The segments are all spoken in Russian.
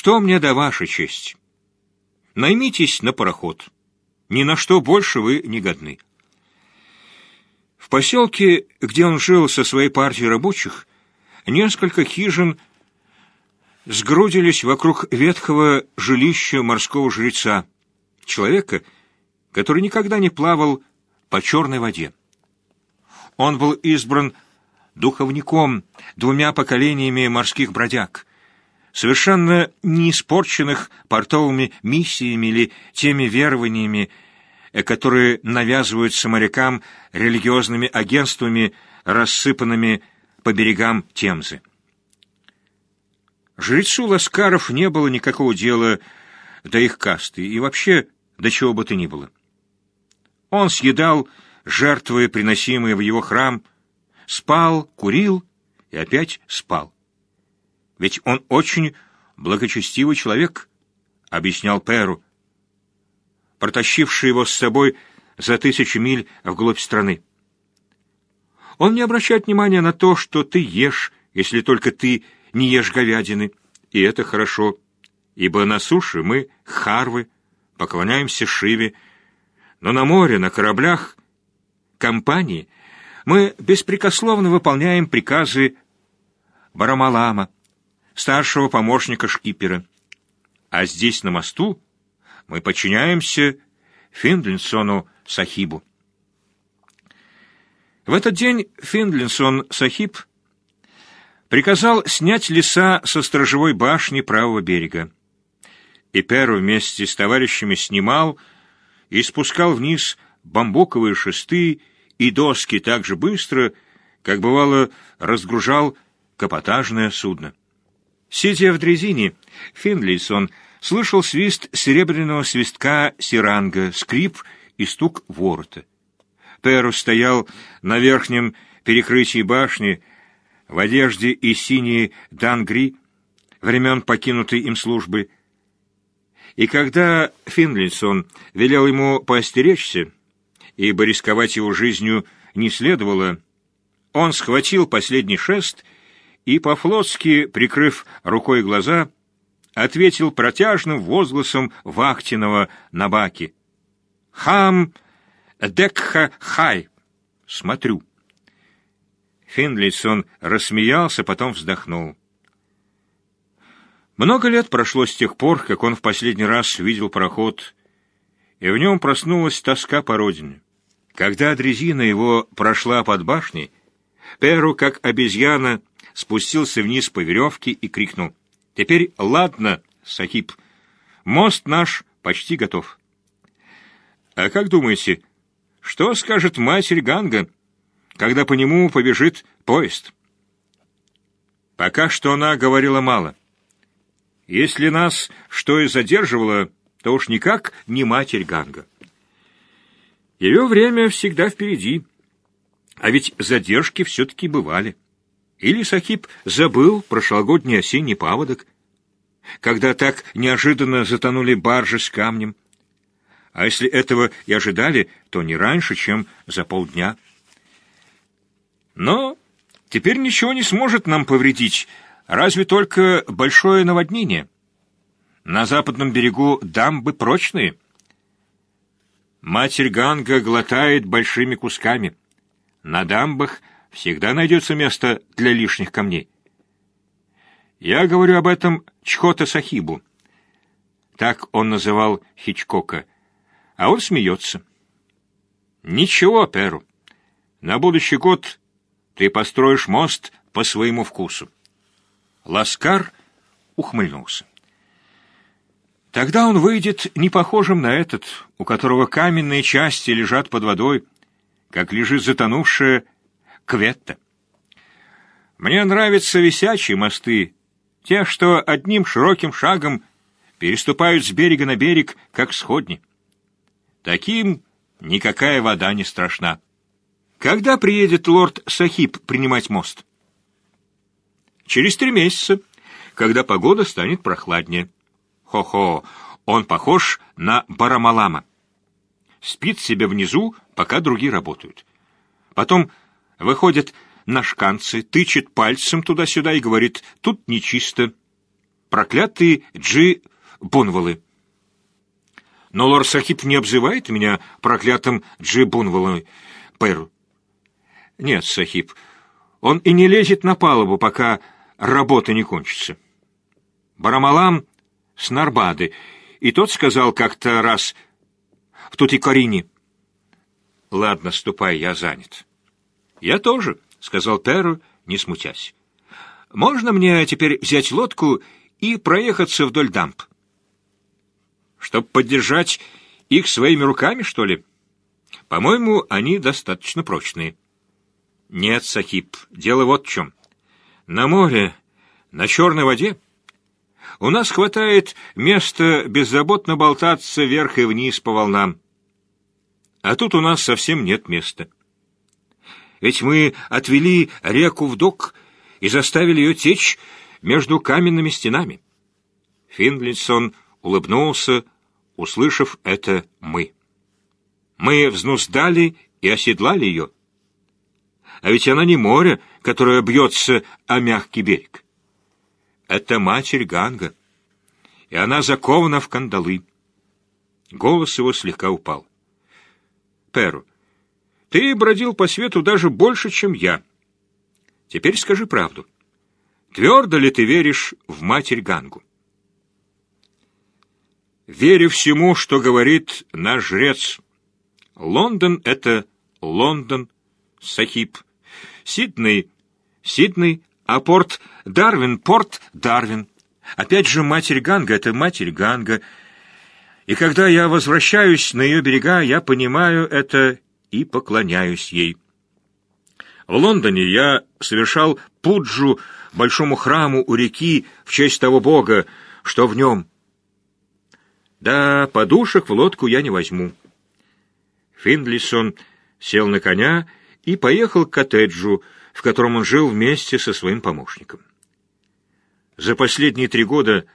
Что мне да ваша честь? Наймитесь на пароход. Ни на что больше вы не годны. В поселке, где он жил со своей партией рабочих, несколько хижин сгрудились вокруг ветхого жилища морского жреца, человека, который никогда не плавал по черной воде. Он был избран духовником двумя поколениями морских бродяг, совершенно не испорченных портовыми миссиями или теми верованиями, э, которые навязываются морякам религиозными агентствами, рассыпанными по берегам Темзы. Жрецу Ласкаров не было никакого дела до их касты и вообще до чего бы то ни было. Он съедал жертвы, приносимые в его храм, спал, курил и опять спал. Ведь он очень благочестивый человек, объяснял Перу, протащивший его с собой за тысячи миль вглубь страны. Он не обращает внимания на то, что ты ешь, если только ты не ешь говядины, и это хорошо, ибо на суше мы, харвы, поклоняемся Шиве, но на море, на кораблях, компании мы беспрекословно выполняем приказы Барамалама, старшего помощника шкипера. А здесь, на мосту, мы подчиняемся Финдлинсону Сахибу. В этот день Финдлинсон Сахиб приказал снять леса со сторожевой башни правого берега. И Перу вместе с товарищами снимал и спускал вниз бамбуковые шесты и доски так же быстро, как бывало разгружал капотажное судно. Сидя в дрезине, Финлейсон слышал свист серебряного свистка сиранга, скрип и стук ворота. Перу стоял на верхнем перекрытии башни, в одежде и синей дангри, времен покинутой им службы. И когда Финлинсон велел ему поостеречься, ибо рисковать его жизнью не следовало, он схватил последний шест и, по-флотски, прикрыв рукой глаза, ответил протяжным возгласом вахтенного на баке. «Хам декха хай!» «Смотрю». Финлейсон рассмеялся, потом вздохнул. Много лет прошло с тех пор, как он в последний раз видел пароход, и в нем проснулась тоска по родине. Когда дрезина его прошла под башней, Перу, как обезьяна, спустился вниз по веревке и крикнул. «Теперь ладно, Сахиб, мост наш почти готов». «А как думаете, что скажет матерь Ганга?» когда по нему побежит поезд. Пока что она говорила мало. Если нас что и задерживало, то уж никак не матерь Ганга. Ее время всегда впереди. А ведь задержки все-таки бывали. Или Сахиб забыл прошлогодний осенний паводок, когда так неожиданно затонули баржи с камнем. А если этого и ожидали, то не раньше, чем за полдня. Но теперь ничего не сможет нам повредить, разве только большое наводнение. На западном берегу дамбы прочные. Матерь Ганга глотает большими кусками. На дамбах всегда найдется место для лишних камней. Я говорю об этом Чхота Сахибу. Так он называл Хичкока. А он смеется. Ничего, Перу. На будущий год ты построишь мост по своему вкусу. Ласкар ухмыльнулся. Тогда он выйдет не похожим на этот, у которого каменные части лежат под водой, как лежит затонувшая кветта. Мне нравятся висячие мосты, те, что одним широким шагом переступают с берега на берег, как сходни. Таким никакая вода не страшна. Когда приедет лорд Сахиб принимать мост? Через три месяца, когда погода станет прохладнее. Хо-хо, он похож на Барамалама. Спит себе внизу, пока другие работают. Потом выходит на шканцы, тычет пальцем туда-сюда и говорит, тут нечисто. проклятые Джи Бунвалы. Но лорд Сахиб не обзывает меня проклятым Джи Бунвалой, Перу. Нет, Сахиб, он и не лезет на палубу, пока работа не кончится. Барамалам с Нарбады, и тот сказал как-то раз в Тутикорине. Ладно, ступай, я занят. Я тоже, сказал Перу, не смутясь. Можно мне теперь взять лодку и проехаться вдоль дамб? Чтоб поддержать их своими руками, что ли? По-моему, они достаточно прочные. Нет, Сахиб, дело вот в чем. На море, на черной воде у нас хватает места беззаботно болтаться вверх и вниз по волнам. А тут у нас совсем нет места. Ведь мы отвели реку в док и заставили ее течь между каменными стенами. Финлинсон улыбнулся, услышав это «мы». Мы взнуздали и оседлали ее. А ведь она не море, которое бьется о мягкий берег. Это матерь Ганга, и она закована в кандалы. Голос его слегка упал. Перу, ты бродил по свету даже больше, чем я. Теперь скажи правду. Твердо ли ты веришь в матерь Гангу? Верю всему, что говорит наш жрец. Лондон — это Лондон, Сахиб. Сидней — Сидней, а порт Дарвин — порт Дарвин. Опять же, матерь Ганга — это матерь Ганга. И когда я возвращаюсь на ее берега, я понимаю это и поклоняюсь ей. В Лондоне я совершал пуджу большому храму у реки в честь того бога, что в нем. Да, подушек в лодку я не возьму. Финдлисон сел на коня и поехал к коттеджу, в котором он жил вместе со своим помощником. За последние три года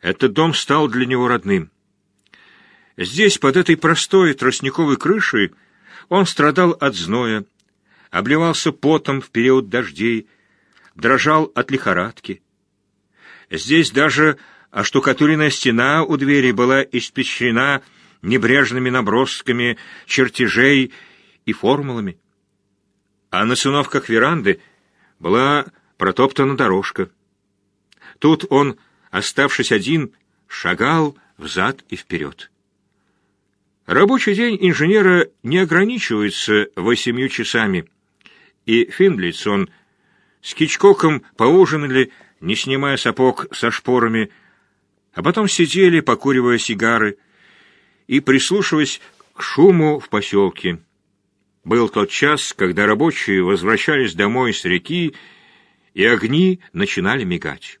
этот дом стал для него родным. Здесь, под этой простой тростниковой крышей, он страдал от зноя, обливался потом в период дождей, дрожал от лихорадки. Здесь даже оштукатуренная стена у двери была испещрена небрежными набросками чертежей и формулами. А на циновках веранды была протоптана дорожка. Тут он, оставшись один, шагал взад и вперед. Рабочий день инженера не ограничивается восемью часами, и Финдлицон с Кичкоком поужинали, не снимая сапог со шпорами, а потом сидели, покуривая сигары, и прислушиваясь к шуму в поселке. Был тот час, когда рабочие возвращались домой с реки, и огни начинали мигать.